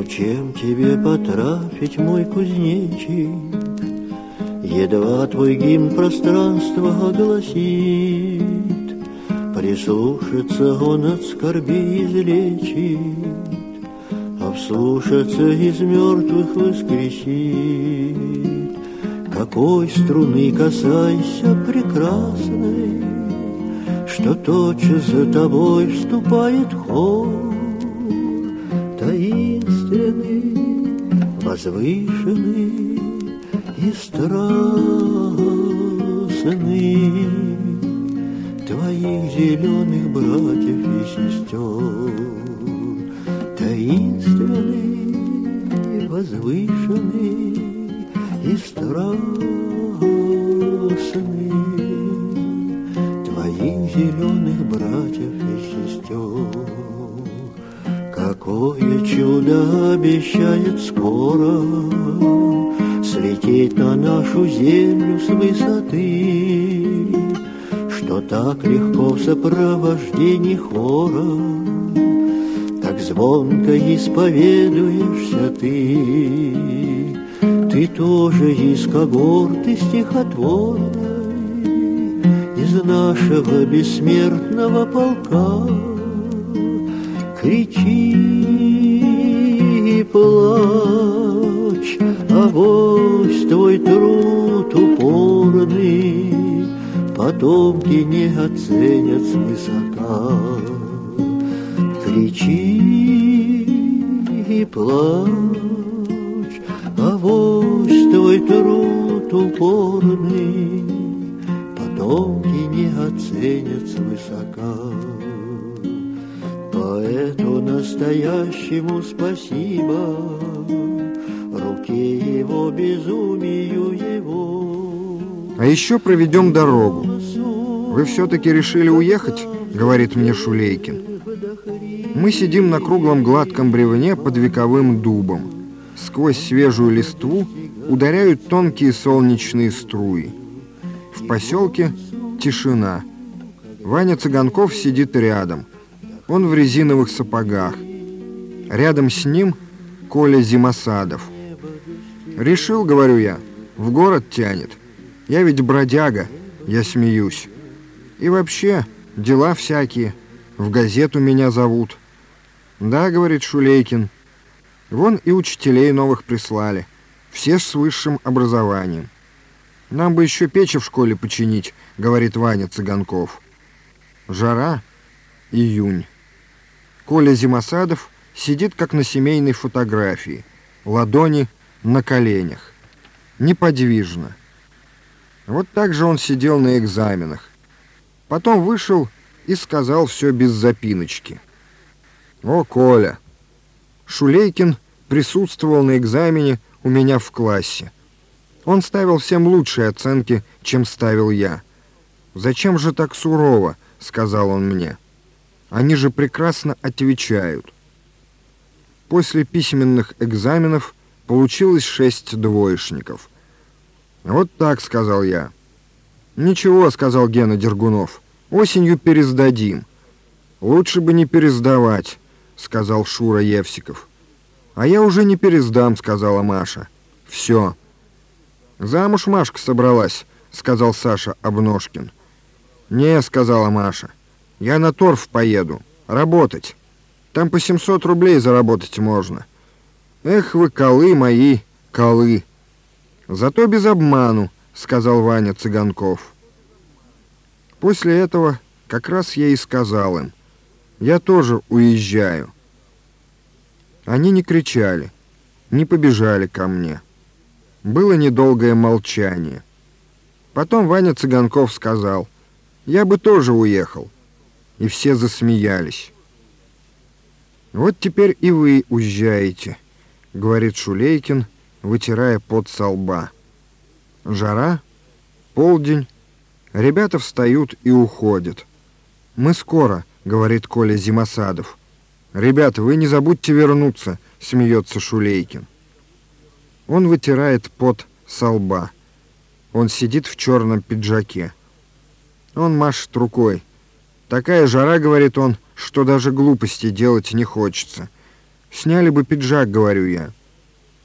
Но чем тебе потрафить, мой кузнечик? Едва твой гимн пространства огласит, Прислушаться он от скорби излечит, А вслушаться из мертвых воскресит. Какой струны касайся прекрасной, Что тотчас за тобой вступает хор, возвышенный и страстный. Твоих зеленых братьев и сестер Таинственный, возвышенный и страстный. Твоих зеленых братьев и сестер Какое чудо обещает скоро Слететь на нашу землю с высоты Что так легко в сопровождении хора Так звонко исповедуешься ты. Ты тоже из когорты стихотворной Из нашего бессмертного полка Кричи и плачь, авось твой труд упорный Потомки не оценят свысока. Кричи и плачь, авось твой труд упорный Потомки не оценят свысока. Поэту настоящему спасибо, Руке его, безумию его. А еще проведем дорогу. Вы все-таки решили уехать, говорит мне Шулейкин. Мы сидим на круглом гладком бревне под вековым дубом. Сквозь свежую листву ударяют тонкие солнечные струи. В поселке тишина. Ваня Цыганков сидит рядом. Он в резиновых сапогах. Рядом с ним Коля Зимосадов. Решил, говорю я, в город тянет. Я ведь бродяга, я смеюсь. И вообще, дела всякие. В газету меня зовут. Да, говорит Шулейкин. Вон и учителей новых прислали. Все с высшим образованием. Нам бы еще печи в школе починить, говорит Ваня Цыганков. Жара, июнь. Коля Зимосадов сидит, как на семейной фотографии, ладони на коленях, неподвижно. Вот так же он сидел на экзаменах. Потом вышел и сказал все без запиночки. «О, Коля!» Шулейкин присутствовал на экзамене у меня в классе. Он ставил всем лучшие оценки, чем ставил я. «Зачем же так сурово?» — сказал он мне. Они же прекрасно отвечают. После письменных экзаменов получилось шесть двоечников. «Вот так», — сказал я. «Ничего», — сказал Гена Дергунов. «Осенью пересдадим». «Лучше бы не пересдавать», — сказал Шура Евсиков. «А я уже не пересдам», — сказала Маша. «Все». «Замуж Машка собралась», — сказал Саша Обножкин. «Не», — сказала Маша. Я на торф поеду. Работать. Там по 700 рублей заработать можно. Эх вы, колы мои, колы. Зато без обману, сказал Ваня Цыганков. После этого как раз я и сказал им. Я тоже уезжаю. Они не кричали, не побежали ко мне. Было недолгое молчание. Потом Ваня Цыганков сказал, я бы тоже уехал и все засмеялись. «Вот теперь и вы уезжаете», — говорит Шулейкин, вытирая пот со лба. Жара, полдень, ребята встают и уходят. «Мы скоро», — говорит Коля Зимосадов. «Ребята, вы не забудьте вернуться», — смеется Шулейкин. Он вытирает пот со лба. Он сидит в черном пиджаке. Он машет рукой. Такая жара, говорит он, что даже глупости делать не хочется. Сняли бы пиджак, говорю я.